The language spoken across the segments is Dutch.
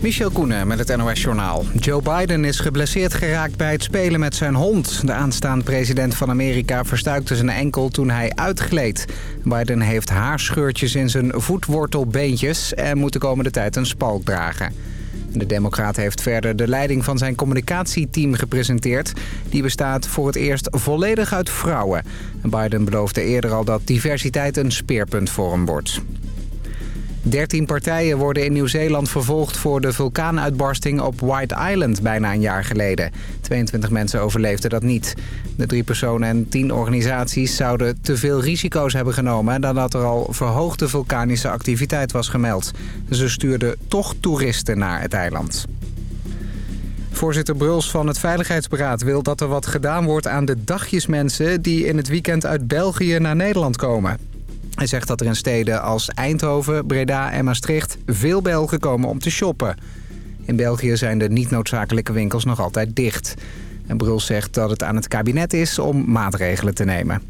Michel Koenen met het NOS-journaal. Joe Biden is geblesseerd geraakt bij het spelen met zijn hond. De aanstaande president van Amerika verstuikte zijn enkel toen hij uitgleed. Biden heeft haarscheurtjes in zijn voetwortelbeentjes... en moet de komende tijd een spalk dragen. De democraat heeft verder de leiding van zijn communicatieteam gepresenteerd. Die bestaat voor het eerst volledig uit vrouwen. Biden beloofde eerder al dat diversiteit een speerpunt voor hem wordt. 13 partijen worden in Nieuw-Zeeland vervolgd voor de vulkaanuitbarsting op White Island bijna een jaar geleden. 22 mensen overleefden dat niet. De drie personen en 10 organisaties zouden te veel risico's hebben genomen... dan dat er al verhoogde vulkanische activiteit was gemeld. Ze stuurden toch toeristen naar het eiland. Voorzitter Bruls van het Veiligheidsberaad wil dat er wat gedaan wordt aan de dagjesmensen... die in het weekend uit België naar Nederland komen. Hij zegt dat er in steden als Eindhoven, Breda en Maastricht veel Belgen komen om te shoppen. In België zijn de niet noodzakelijke winkels nog altijd dicht. En Bruls zegt dat het aan het kabinet is om maatregelen te nemen.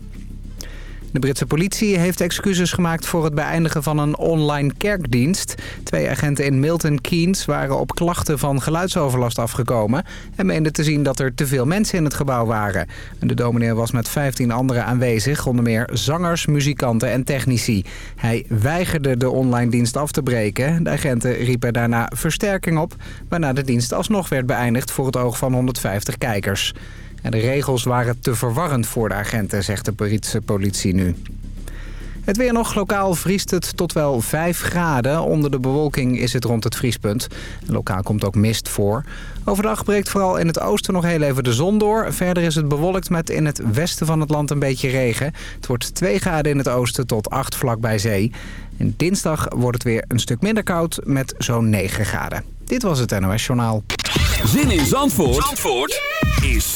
De Britse politie heeft excuses gemaakt voor het beëindigen van een online kerkdienst. Twee agenten in Milton Keynes waren op klachten van geluidsoverlast afgekomen... en meenden te zien dat er te veel mensen in het gebouw waren. De dominee was met 15 anderen aanwezig, onder meer zangers, muzikanten en technici. Hij weigerde de online dienst af te breken. De agenten riepen daarna versterking op... waarna de dienst alsnog werd beëindigd voor het oog van 150 kijkers. En de regels waren te verwarrend voor de agenten, zegt de Britse politie nu. Het weer nog. Lokaal vriest het tot wel 5 graden. Onder de bewolking is het rond het vriespunt. Lokaal komt ook mist voor. Overdag breekt vooral in het oosten nog heel even de zon door. Verder is het bewolkt met in het westen van het land een beetje regen. Het wordt 2 graden in het oosten tot 8 vlak bij zee. En dinsdag wordt het weer een stuk minder koud met zo'n 9 graden. Dit was het NOS Journaal. Zin in Zandvoort, Zandvoort is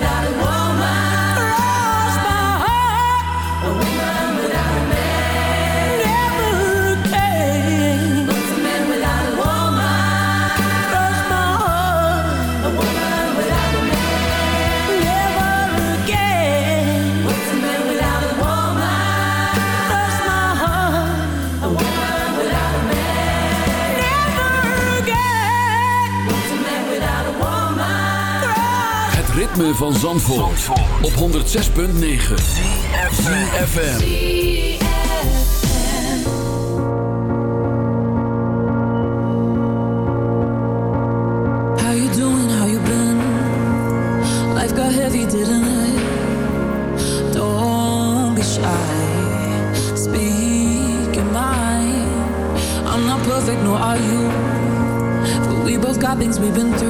without a word. Van Zandvoort, op 106.9 CFFM How you doing, how you been? Life got heavy, didn't it? Don't be shy. Speak your mind. I'm not perfect, nor are you. But we both got things we've been through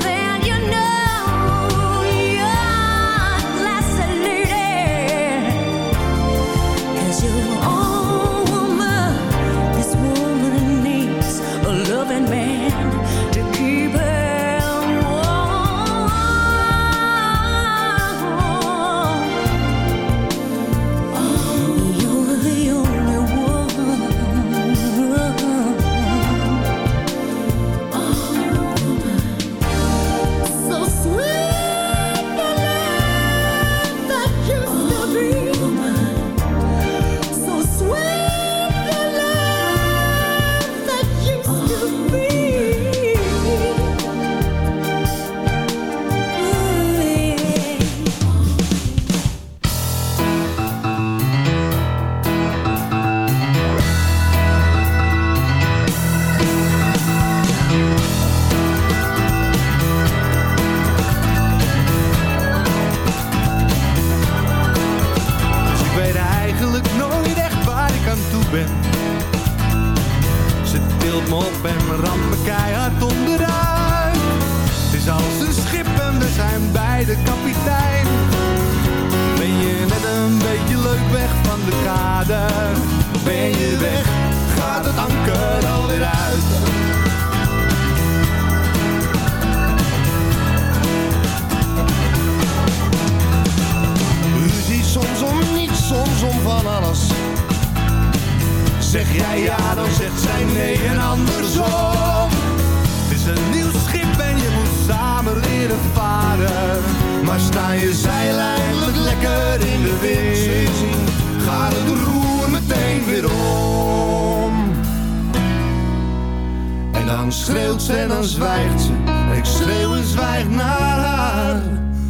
schreeuwt ze en dan zwijgt ze. Ik schreeuw en zwijg naar haar.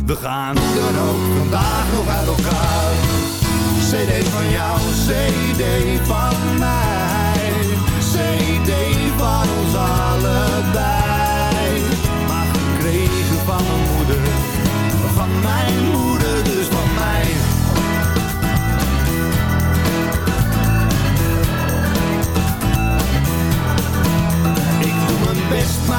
We gaan hoe dan ook vandaag nog uit elkaar. CD van jou, CD van mij. CD van ons allebei. Maar gekregen van mijn moeder, van mijn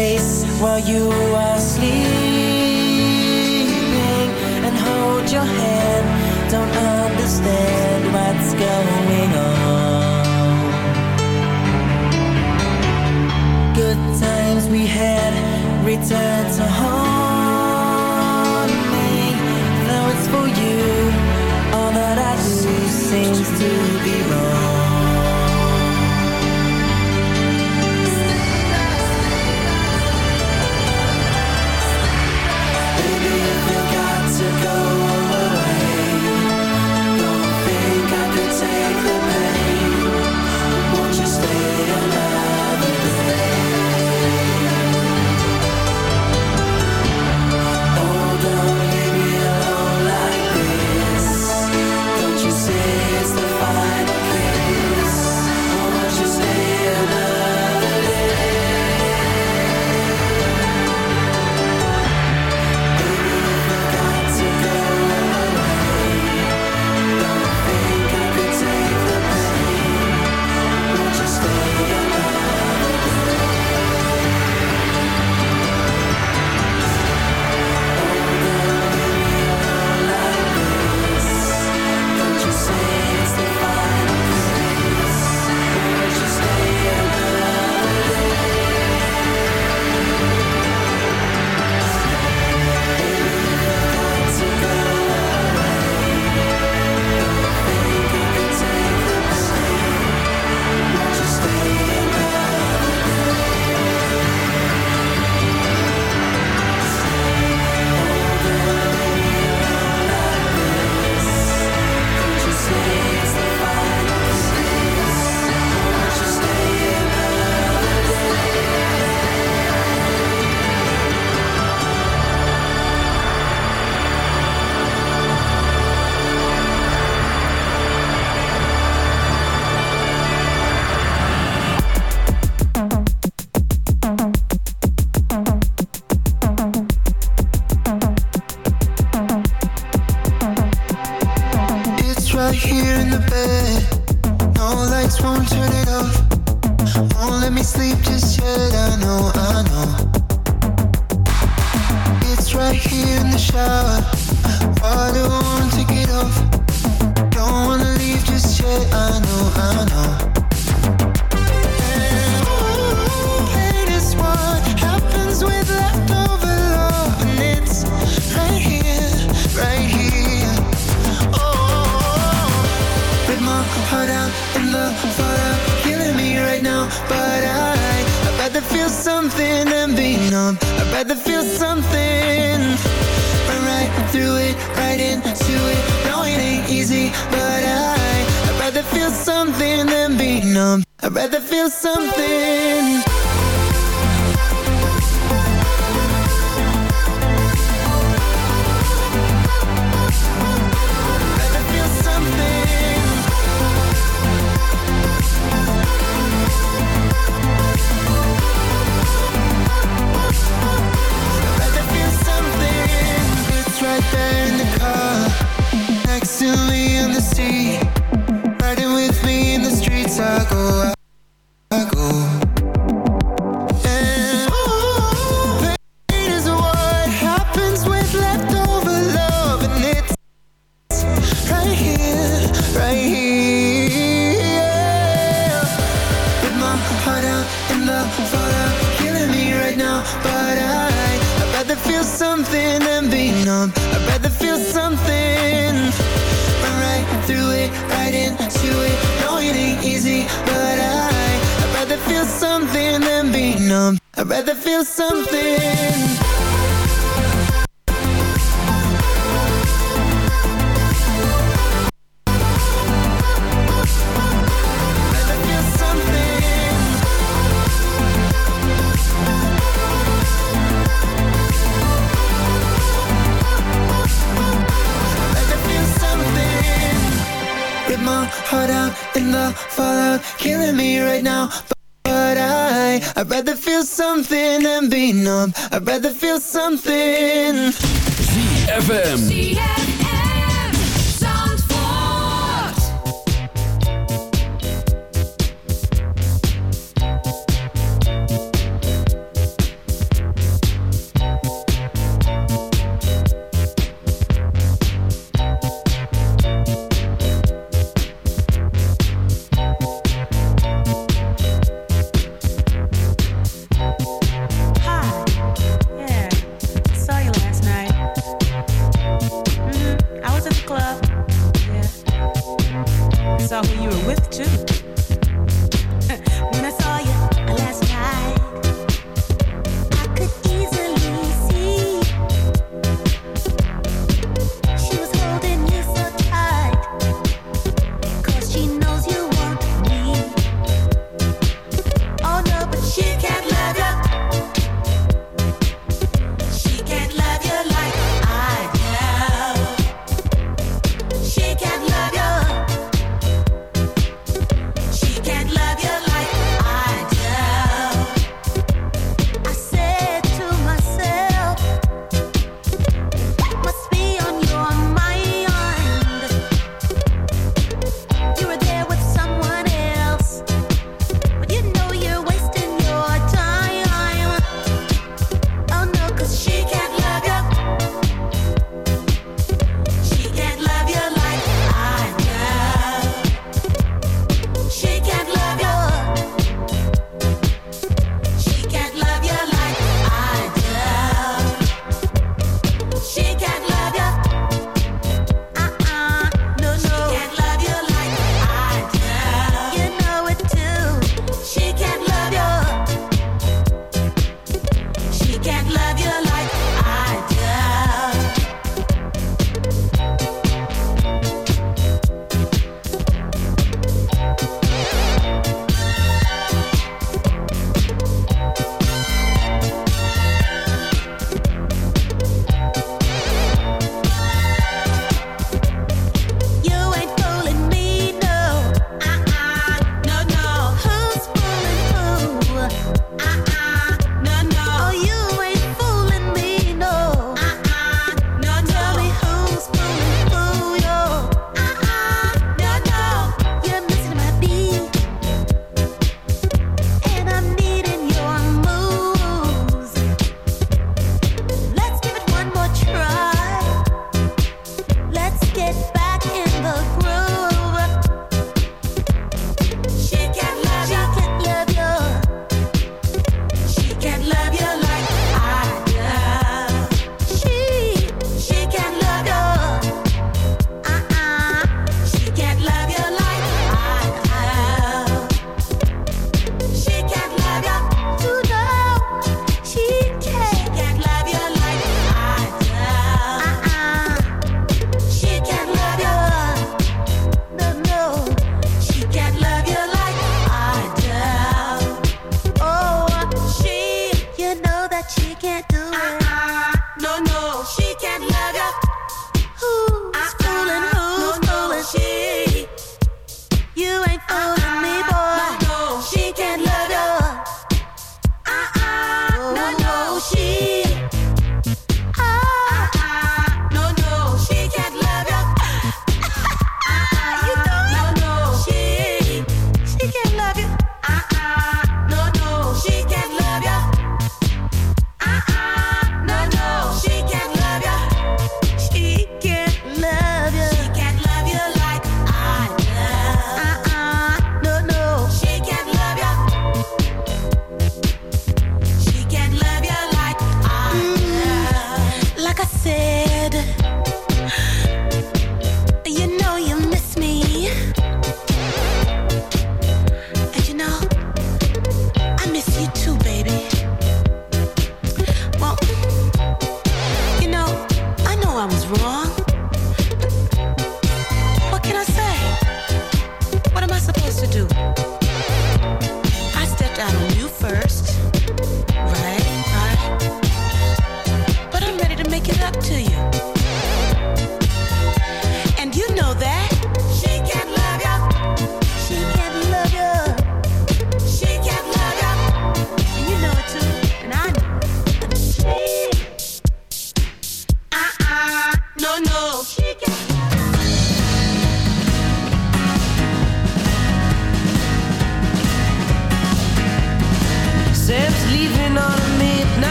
Face while you are sleeping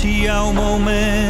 Dit is jouw moment,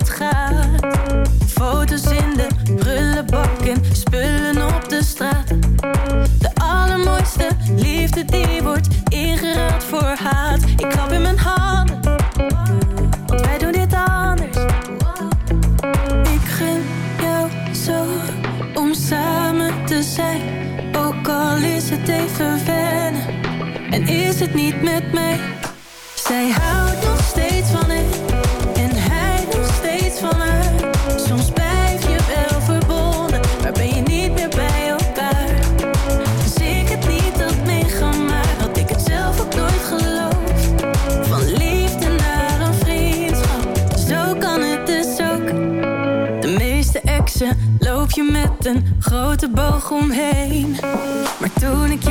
niet met mij. Zij houdt nog steeds van hem en hij nog steeds van haar. Soms blijf je wel verbonden, maar ben je niet meer bij elkaar. Zeker ik het niet had meegemaakt, had ik het zelf ook nooit geloof. Van liefde naar een vriendschap, zo kan het dus ook. De meeste exen loop je met een grote boog omheen. Maar toen ik je